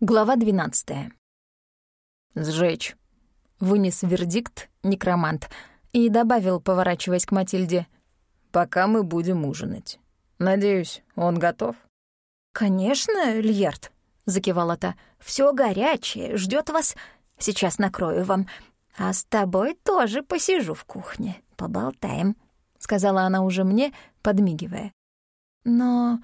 Глава 12. «Сжечь», — вынес вердикт некромант и добавил, поворачиваясь к Матильде, «пока мы будем ужинать. Надеюсь, он готов?» «Конечно, Льерт», — закивала та, «всё горячее, ждёт вас. Сейчас накрою вам. А с тобой тоже посижу в кухне, поболтаем», — сказала она уже мне, подмигивая. Но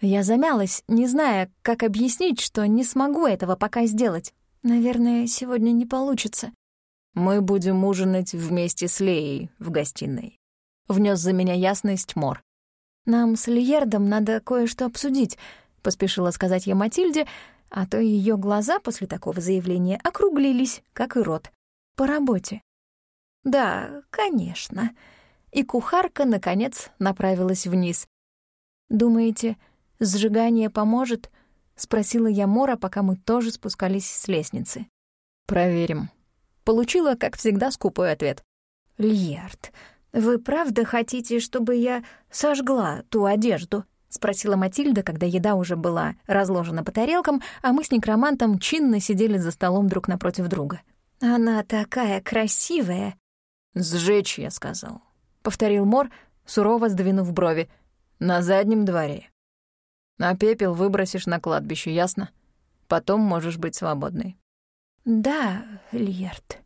я замялась, не зная, как объяснить, что не смогу этого пока сделать. Наверное, сегодня не получится. «Мы будем ужинать вместе с Леей в гостиной», — внес за меня ясность Мор. «Нам с Лиердом надо кое-что обсудить», — поспешила сказать я Матильде, а то ее глаза после такого заявления округлились, как и рот. «По работе». «Да, конечно». И кухарка, наконец, направилась вниз. «Думаете, «Сжигание поможет?» — спросила я Мора, пока мы тоже спускались с лестницы. «Проверим». Получила, как всегда, скупой ответ. «Льерд, вы правда хотите, чтобы я сожгла ту одежду?» — спросила Матильда, когда еда уже была разложена по тарелкам, а мы с некромантом чинно сидели за столом друг напротив друга. «Она такая красивая!» «Сжечь, я сказал», — повторил Мор, сурово сдвинув брови. «На заднем дворе». А пепел выбросишь на кладбище, ясно? Потом можешь быть свободной». «Да, Льерт».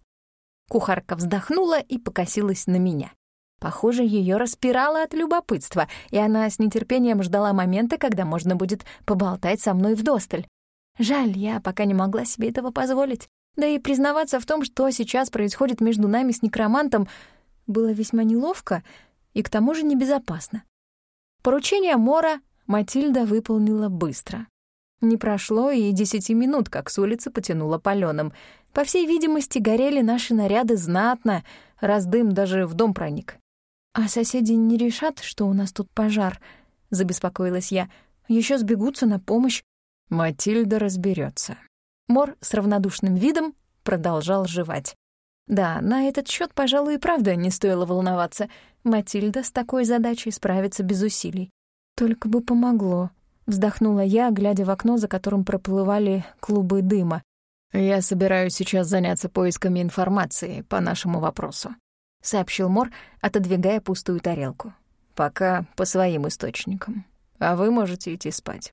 Кухарка вздохнула и покосилась на меня. Похоже, ее распирало от любопытства, и она с нетерпением ждала момента, когда можно будет поболтать со мной вдосталь. Жаль, я пока не могла себе этого позволить. Да и признаваться в том, что сейчас происходит между нами с некромантом, было весьма неловко и к тому же небезопасно. Поручение Мора Матильда выполнила быстро. Не прошло и десяти минут, как с улицы потянуло палёным. По всей видимости, горели наши наряды знатно, раз дым даже в дом проник. «А соседи не решат, что у нас тут пожар?» — забеспокоилась я. Еще сбегутся на помощь». Матильда разберется. Мор с равнодушным видом продолжал жевать. Да, на этот счет, пожалуй, и правда не стоило волноваться. Матильда с такой задачей справится без усилий. «Только бы помогло», — вздохнула я, глядя в окно, за которым проплывали клубы дыма. «Я собираюсь сейчас заняться поисками информации по нашему вопросу», — сообщил Мор, отодвигая пустую тарелку. «Пока по своим источникам. А вы можете идти спать».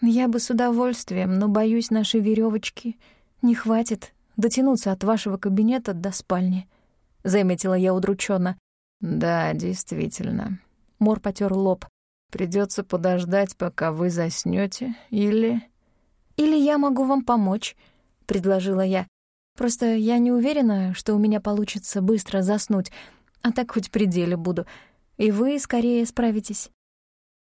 «Я бы с удовольствием, но, боюсь, нашей веревочки не хватит дотянуться от вашего кабинета до спальни», — заметила я удрученно. «Да, действительно». Мор потер лоб. Придется подождать, пока вы заснете, или... Или я могу вам помочь, предложила я. Просто я не уверена, что у меня получится быстро заснуть, а так хоть при деле буду. И вы скорее справитесь.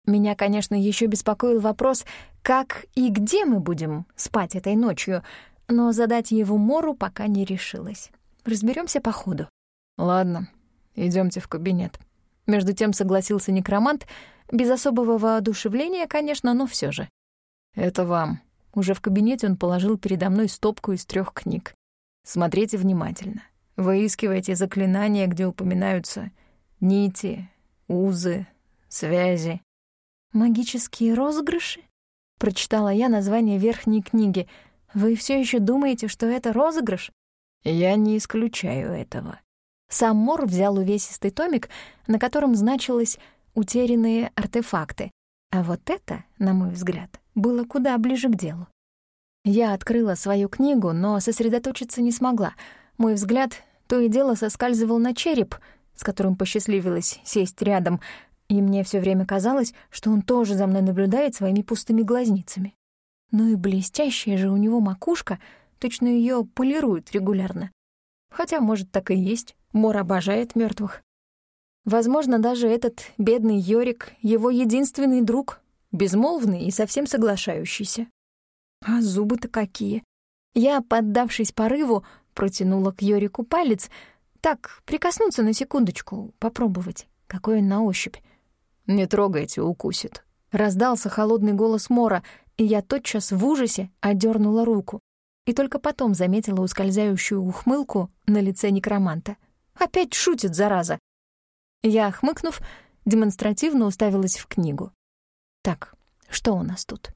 Меня, конечно, еще беспокоил вопрос, как и где мы будем спать этой ночью, но задать его Мору пока не решилась. Разберемся по ходу. Ладно, идемте в кабинет. Между тем согласился некромант — без особого воодушевления, конечно, но все же. «Это вам». Уже в кабинете он положил передо мной стопку из трех книг. Смотрите внимательно. Выискивайте заклинания, где упоминаются нити, узы, связи. «Магические розыгрыши?» Прочитала я название верхней книги. «Вы все еще думаете, что это розыгрыш?» «Я не исключаю этого». Сам Мор взял увесистый томик, на котором значилось утерянные артефакты. А вот это, на мой взгляд, было куда ближе к делу. Я открыла свою книгу, но сосредоточиться не смогла. Мой взгляд то и дело соскальзывал на череп, с которым посчастливилось сесть рядом, и мне все время казалось, что он тоже за мной наблюдает своими пустыми глазницами. Ну и блестящая же у него макушка, точно ее полируют регулярно. Хотя, может, так и есть. Мор обожает мертвых. Возможно, даже этот бедный Йорик — его единственный друг, безмолвный и совсем соглашающийся. А зубы-то какие! Я, поддавшись порыву, протянула к Йорику палец. Так, прикоснуться на секундочку, попробовать, какой он на ощупь. «Не трогайте, укусит». Раздался холодный голос Мора, и я тотчас в ужасе отдернула руку. И только потом заметила ускользающую ухмылку на лице некроманта. Опять шутит, зараза. Я, хмыкнув, демонстративно уставилась в книгу. Так, что у нас тут?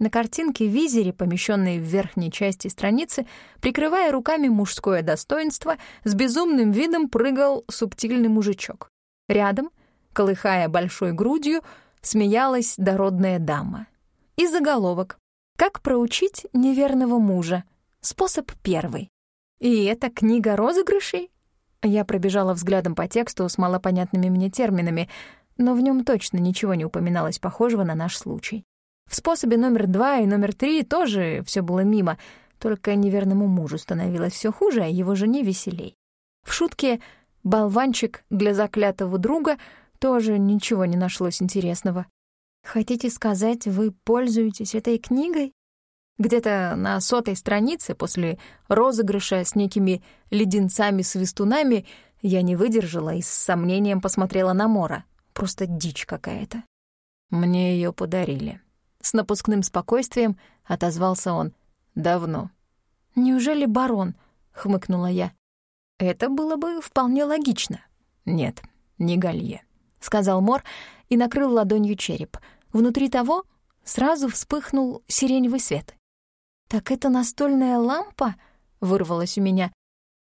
На картинке визере, помещенной в верхней части страницы, прикрывая руками мужское достоинство, с безумным видом прыгал субтильный мужичок. Рядом, колыхая большой грудью, смеялась дородная дама. И заголовок «Как проучить неверного мужа? Способ первый». И это книга розыгрышей? Я пробежала взглядом по тексту с малопонятными мне терминами, но в нем точно ничего не упоминалось похожего на наш случай. В способе номер два и номер три тоже все было мимо, только неверному мужу становилось все хуже, а его жене веселей. В шутке «болванчик для заклятого друга» тоже ничего не нашлось интересного. «Хотите сказать, вы пользуетесь этой книгой?» Где-то на сотой странице после розыгрыша с некими леденцами-свистунами я не выдержала и с сомнением посмотрела на Мора. Просто дичь какая-то. Мне ее подарили. С напускным спокойствием отозвался он. «Давно». «Неужели барон?» — хмыкнула я. «Это было бы вполне логично». «Нет, не Галье», — сказал Мор и накрыл ладонью череп. Внутри того сразу вспыхнул сиреневый свет. «Так это настольная лампа?» — вырвалась у меня.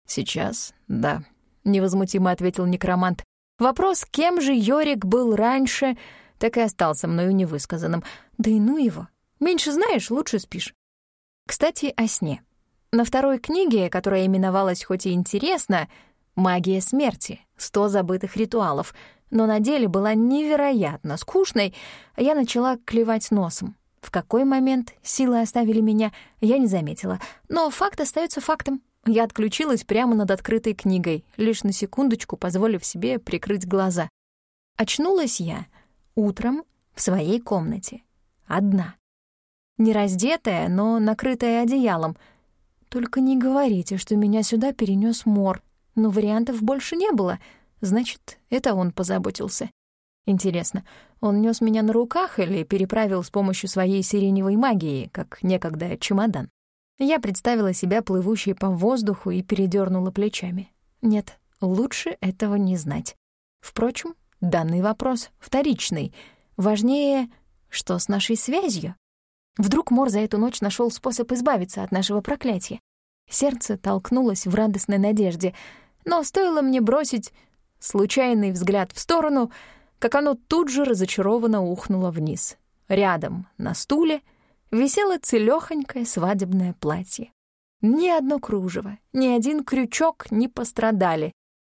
«Сейчас, да», — невозмутимо ответил некромант. «Вопрос, кем же Йорик был раньше, так и остался мною невысказанным. Да и ну его. Меньше знаешь, лучше спишь. Кстати, о сне. На второй книге, которая именовалась хоть и интересно «Магия смерти. Сто забытых ритуалов», но на деле была невероятно скучной, я начала клевать носом. В какой момент силы оставили меня, я не заметила. Но факт остается фактом. Я отключилась прямо над открытой книгой, лишь на секундочку позволив себе прикрыть глаза. Очнулась я утром в своей комнате. Одна. Не раздетая, но накрытая одеялом. Только не говорите, что меня сюда перенес Мор. Но вариантов больше не было. Значит, это он позаботился. Интересно, он нес меня на руках или переправил с помощью своей сиреневой магии, как некогда чемодан? Я представила себя плывущей по воздуху и передернула плечами. Нет, лучше этого не знать. Впрочем, Данный вопрос вторичный. Важнее, что с нашей связью? Вдруг Мор за эту ночь нашел способ избавиться от нашего проклятия. Сердце толкнулось в радостной надежде, но стоило мне бросить случайный взгляд в сторону, как оно тут же разочарованно ухнуло вниз. Рядом, на стуле, висело целёхонькое свадебное платье. Ни одно кружево, ни один крючок не пострадали.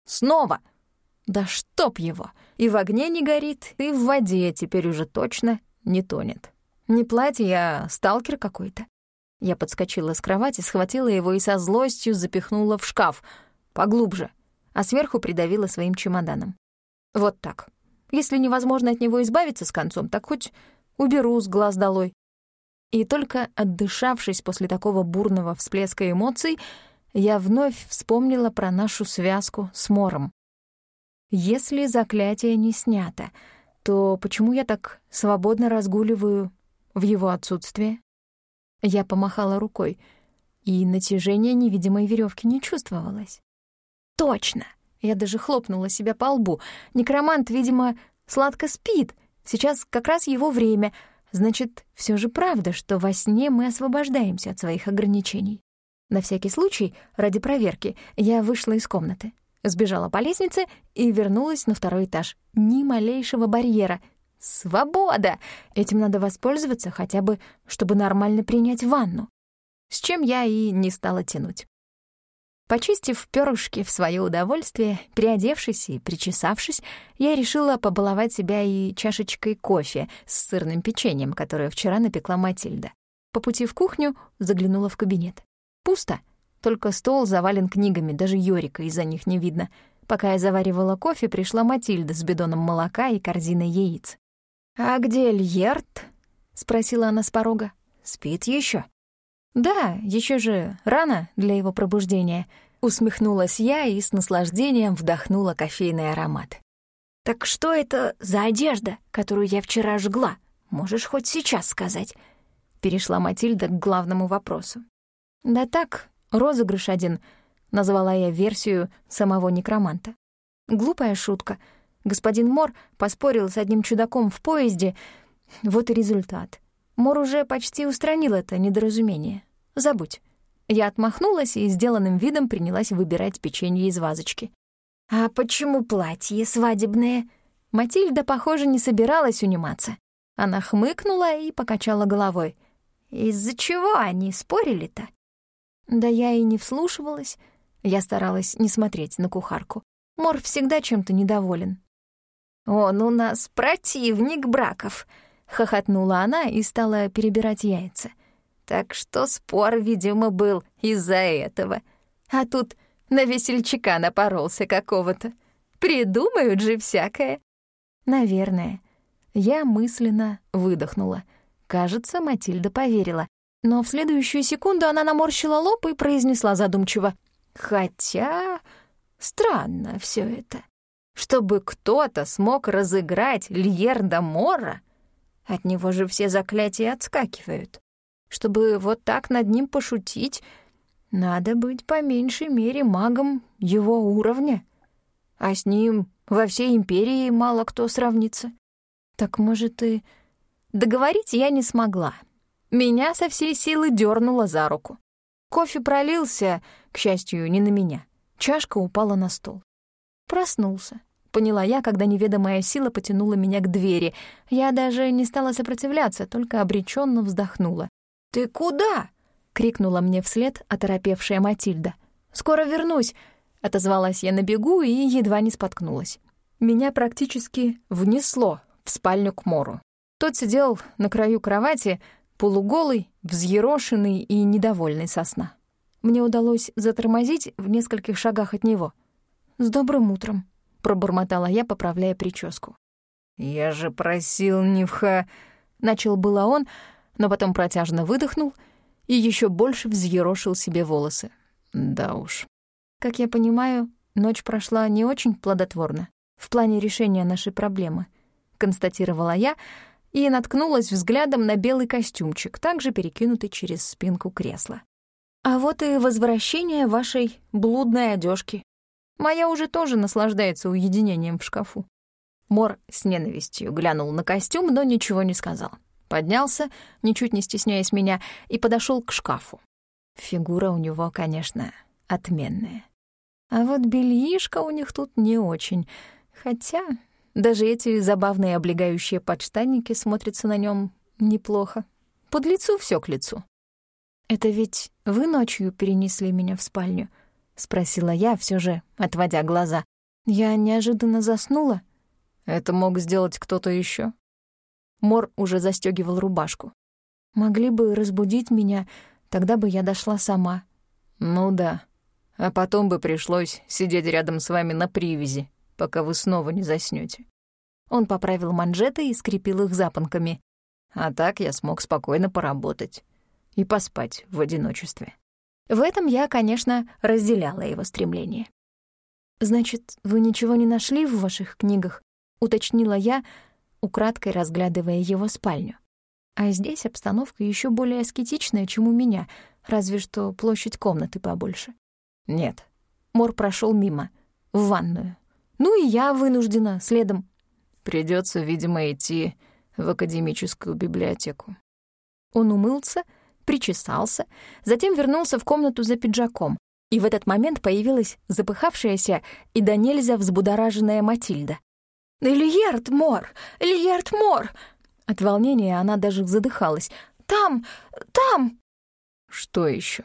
Снова! Да чтоб его! И в огне не горит, и в воде теперь уже точно не тонет. Не платье, а сталкер какой-то. Я подскочила с кровати, схватила его и со злостью запихнула в шкаф, поглубже, а сверху придавила своим чемоданом. Вот так. Если невозможно от него избавиться с концом, так хоть уберу с глаз долой. И только отдышавшись после такого бурного всплеска эмоций, я вновь вспомнила про нашу связку с Мором. Если заклятие не снято, то почему я так свободно разгуливаю в его отсутствие? Я помахала рукой, и натяжение невидимой веревки не чувствовалось. Точно! Я даже хлопнула себя по лбу. Некромант, видимо, сладко спит. Сейчас как раз его время. Значит, все же правда, что во сне мы освобождаемся от своих ограничений. На всякий случай, ради проверки, я вышла из комнаты. Сбежала по лестнице и вернулась на второй этаж. Ни малейшего барьера. Свобода! Этим надо воспользоваться хотя бы, чтобы нормально принять ванну. С чем я и не стала тянуть. Почистив перышки в свое удовольствие, переодевшись и причесавшись, я решила побаловать себя и чашечкой кофе с сырным печеньем, которое вчера напекла Матильда. По пути в кухню заглянула в кабинет. Пусто. Только стол завален книгами, даже Йорика из-за них не видно. Пока я заваривала кофе, пришла Матильда с бидоном молока и корзиной яиц. «А где Льерт?» — спросила она с порога. «Спит еще. «Да, еще же рано для его пробуждения», — усмехнулась я и с наслаждением вдохнула кофейный аромат. «Так что это за одежда, которую я вчера жгла? Можешь хоть сейчас сказать?» Перешла Матильда к главному вопросу. «Да так, Розыгрыш один, назвала я версию самого некроманта. Глупая шутка. Господин Мор поспорил с одним чудаком в поезде. Вот и результат. Мор уже почти устранил это недоразумение. Забудь. Я отмахнулась и сделанным видом принялась выбирать печенье из вазочки. «А почему платье свадебное?» Матильда, похоже, не собиралась униматься. Она хмыкнула и покачала головой. «Из-за чего они спорили-то?» Да я и не вслушивалась. Я старалась не смотреть на кухарку. Мор всегда чем-то недоволен. «Он у нас противник браков», — хохотнула она и стала перебирать яйца. «Так что спор, видимо, был из-за этого. А тут на весельчака напоролся какого-то. Придумают же всякое». «Наверное». Я мысленно выдохнула. Кажется, Матильда поверила. Но в следующую секунду она наморщила лоб и произнесла задумчиво. «Хотя странно все это. Чтобы кто-то смог разыграть Льерда Мора, от него же все заклятия отскакивают. Чтобы вот так над ним пошутить, надо быть по меньшей мере магом его уровня. А с ним во всей империи мало кто сравнится. Так, может, и... Договорить я не смогла. Меня со всей силы дернуло за руку. Кофе пролился, к счастью, не на меня. Чашка упала на стол. Проснулся. Поняла я, когда неведомая сила потянула меня к двери. Я даже не стала сопротивляться, только обреченно вздохнула. «Ты куда?» — крикнула мне вслед оторопевшая Матильда. «Скоро вернусь», — отозвалась я на бегу и едва не споткнулась. Меня практически внесло в спальню к Мору. Тот сидел на краю кровати, полуголый, взъерошенный и недовольный со сна. Мне удалось затормозить в нескольких шагах от него. «С добрым утром», — пробормотала я, поправляя прическу. «Я же просил не вха...» — начал было он, но потом протяжно выдохнул и еще больше взъерошил себе волосы. Да уж. Как я понимаю, ночь прошла не очень плодотворно в плане решения нашей проблемы, констатировала я, и наткнулась взглядом на белый костюмчик, также перекинутый через спинку кресла. А вот и возвращение вашей блудной одежки. Моя уже тоже наслаждается уединением в шкафу. Мор с ненавистью глянул на костюм, но ничего не сказал. Поднялся, ничуть не стесняясь меня, и подошел к шкафу. Фигура у него, конечно, отменная. А вот бельишко у них тут не очень. Хотя даже эти забавные облегающие подштанники смотрятся на нем неплохо. Под лицу все к лицу. «Это ведь вы ночью перенесли меня в спальню?» — спросила я, все же отводя глаза. Я неожиданно заснула. «Это мог сделать кто-то еще. Мор уже застегивал рубашку. «Могли бы разбудить меня, тогда бы я дошла сама». «Ну да. А потом бы пришлось сидеть рядом с вами на привязи, пока вы снова не заснёте. Он поправил манжеты и скрепил их запонками. А так я смог спокойно поработать и поспать в одиночестве. В этом я, конечно, разделяла его стремление. «Значит, вы ничего не нашли в ваших книгах?» — уточнила я, украдкой разглядывая его спальню. А здесь обстановка еще более аскетичная, чем у меня, разве что площадь комнаты побольше. «Нет». Мор прошел мимо, в ванную. Ну и я вынуждена следом. Придется, видимо, идти в академическую библиотеку. Он умылся, причесался, затем вернулся в комнату за пиджаком. И в этот момент появилась запыхавшаяся и до нельзя взбудораженная Матильда. «Ильярд Мор! Ильярд Мор!» От волнения она даже задыхалась. «Там! Там!» «Что еще?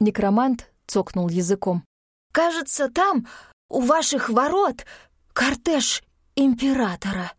Некромант цокнул языком. «Кажется, там, у ваших ворот, кортеж императора».